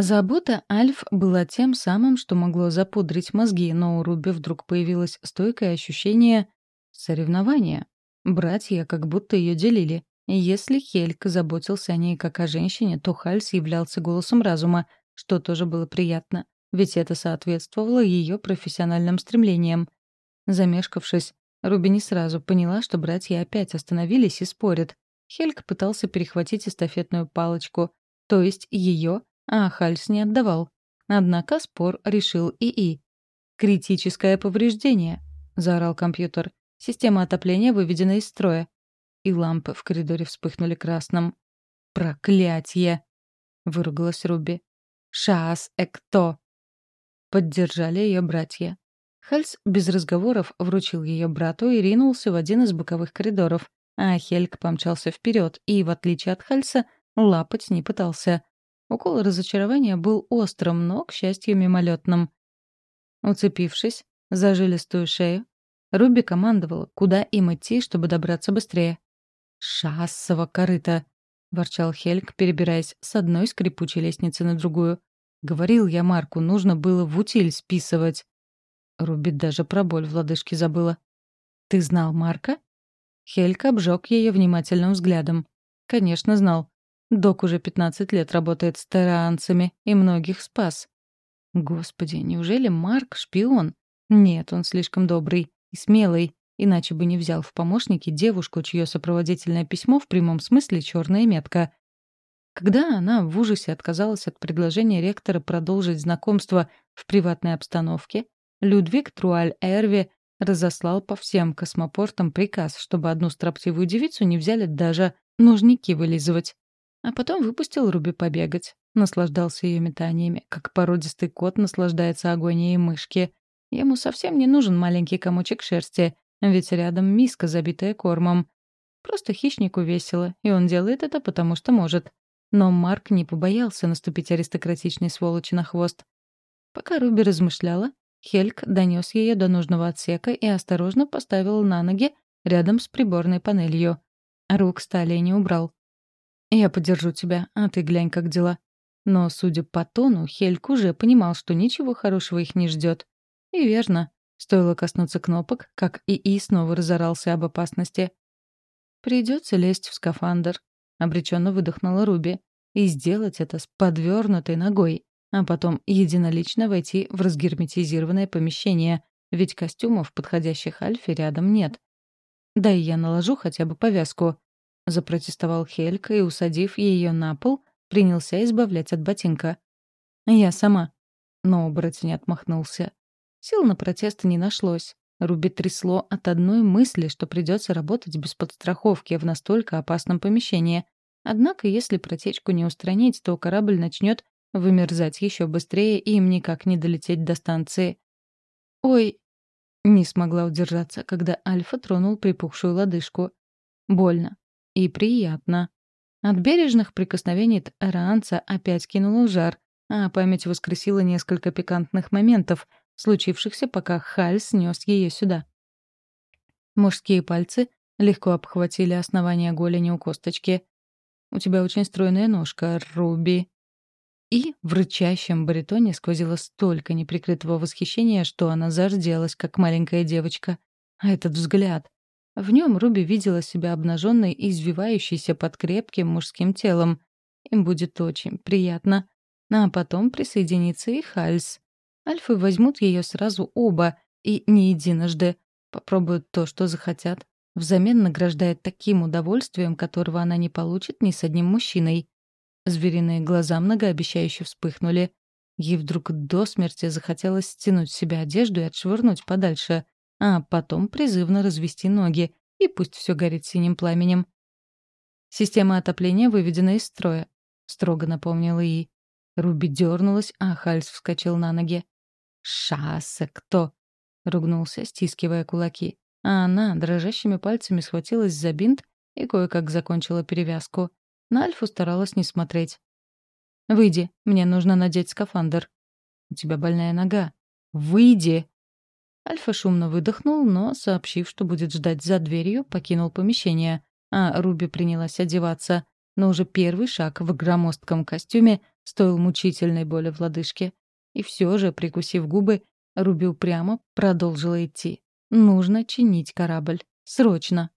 Забота Альф была тем самым, что могло запудрить мозги, но у Руби вдруг появилось стойкое ощущение соревнования. Братья как будто ее делили. Если Хельк заботился о ней как о женщине, то Хальс являлся голосом разума, что тоже было приятно, ведь это соответствовало ее профессиональным стремлениям. Замешкавшись, Руби не сразу поняла, что братья опять остановились и спорят. Хельк пытался перехватить эстафетную палочку, то есть ее, а Хальс не отдавал. Однако спор решил ИИ. «Критическое повреждение», — заорал компьютер. «Система отопления выведена из строя». И лампы в коридоре вспыхнули красным. «Проклятье!» — выругалась Руби. «Шаас Экто!» Поддержали ее братья. Хальс без разговоров вручил ее брату и ринулся в один из боковых коридоров, а Хельк помчался вперед и, в отличие от Хальса, лапать не пытался. Укол разочарования был острым, но, к счастью, мимолетным. Уцепившись за жилистую шею, Руби командовала, куда им идти, чтобы добраться быстрее. «Шассово корыто!» — ворчал Хельк, перебираясь с одной скрипучей лестницы на другую. «Говорил я Марку, нужно было в утиль списывать». Руби даже про боль в лодыжке забыла. «Ты знал Марка?» Хельк обжег ее внимательным взглядом. «Конечно, знал. Док уже 15 лет работает с таранцами и многих спас». «Господи, неужели Марк — шпион?» «Нет, он слишком добрый и смелый, иначе бы не взял в помощники девушку, чье сопроводительное письмо в прямом смысле черная метка». Когда она в ужасе отказалась от предложения ректора продолжить знакомство в приватной обстановке, Людвиг Труаль-Эрви разослал по всем космопортам приказ, чтобы одну строптивую девицу не взяли даже нужники вылизывать. А потом выпустил Руби побегать. Наслаждался ее метаниями, как породистый кот наслаждается агонией мышки. Ему совсем не нужен маленький комочек шерсти, ведь рядом миска, забитая кормом. Просто хищнику весело, и он делает это потому, что может. Но Марк не побоялся наступить аристократичной сволочи на хвост. Пока Руби размышляла, Хельк донес ее до нужного отсека и осторожно поставил на ноги рядом с приборной панелью. Рук стали не убрал. «Я подержу тебя, а ты глянь, как дела». Но, судя по тону, Хельк уже понимал, что ничего хорошего их не ждет. И верно. Стоило коснуться кнопок, как ИИ снова разорался об опасности. «Придется лезть в скафандр», — обреченно выдохнула Руби. «И сделать это с подвернутой ногой» а потом единолично войти в разгерметизированное помещение, ведь костюмов, подходящих Альфе, рядом нет. «Да и я наложу хотя бы повязку», — запротестовал Хелька и, усадив ее на пол, принялся избавлять от ботинка. «Я сама». Но оборотень отмахнулся. Сил на протест не нашлось. Руби трясло от одной мысли, что придется работать без подстраховки в настолько опасном помещении. Однако, если протечку не устранить, то корабль начнет Вымерзать еще быстрее, и им никак не долететь до станции. «Ой!» — не смогла удержаться, когда Альфа тронул припухшую лодыжку. Больно. И приятно. От бережных прикосновений Таранца опять кинуло жар, а память воскресила несколько пикантных моментов, случившихся, пока Халь снес ее сюда. Мужские пальцы легко обхватили основание голени у косточки. «У тебя очень стройная ножка, Руби», и в рычащем баритоне сквозило столько неприкрытого восхищения, что она зарделась, как маленькая девочка. А этот взгляд... В нем Руби видела себя обнаженной и извивающейся под крепким мужским телом. Им будет очень приятно. А потом присоединится и Хальс. Альфы возьмут ее сразу оба, и не единожды. Попробуют то, что захотят. Взамен награждает таким удовольствием, которого она не получит ни с одним мужчиной. Звериные глаза многообещающе вспыхнули. Ей вдруг до смерти захотелось стянуть с себя одежду и отшвырнуть подальше, а потом призывно развести ноги, и пусть все горит синим пламенем. «Система отопления выведена из строя», — строго напомнила ей. Руби дернулась, а Хальс вскочил на ноги. «Шассе кто?» — ругнулся, стискивая кулаки. А она дрожащими пальцами схватилась за бинт и кое-как закончила перевязку. На Альфу старалась не смотреть. «Выйди, мне нужно надеть скафандр». «У тебя больная нога». «Выйди!» Альфа шумно выдохнул, но, сообщив, что будет ждать за дверью, покинул помещение, а Руби принялась одеваться. но уже первый шаг в громоздком костюме стоил мучительной боли в лодыжке. И все же, прикусив губы, Руби упрямо продолжила идти. Нужно чинить корабль. Срочно.